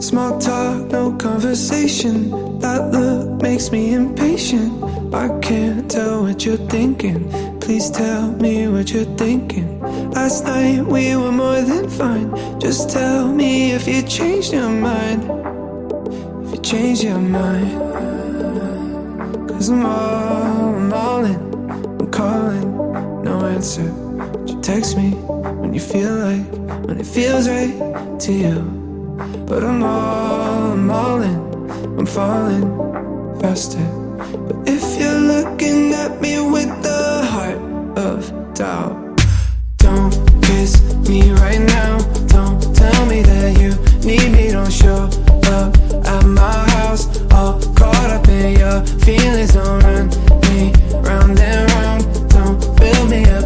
Small talk, no conversation. That look makes me impatient. I can't tell what you're thinking. Please tell me what you're thinking. Last night we were more than fine. Just tell me if you changed your mind. If you changed your mind. Cause I'm all, I'm all in. I'm calling, no answer. But you text me when you feel like, when it feels right to you. But I'm all, I'm all in, I'm falling faster. But if you're looking at me with the heart of doubt, don't kiss me right now. Don't tell me that you need me, don't show up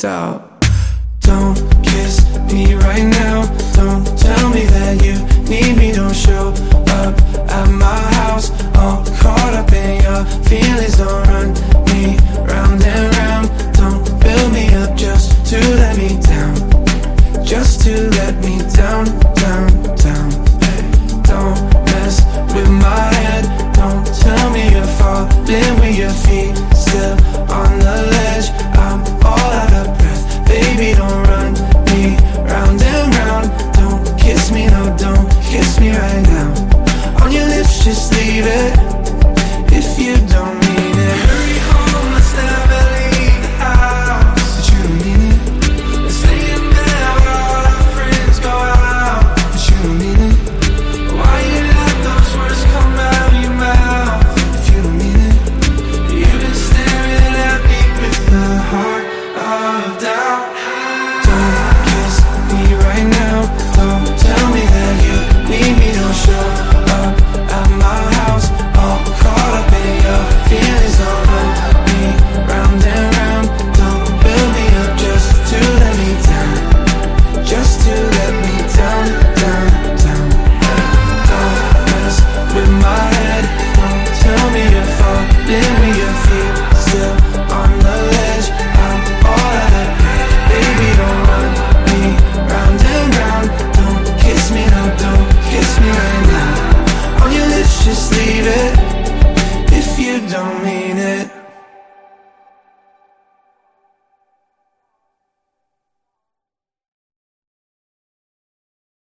doubt, don't kiss me right now. Don't tell me that you need me. Don't show up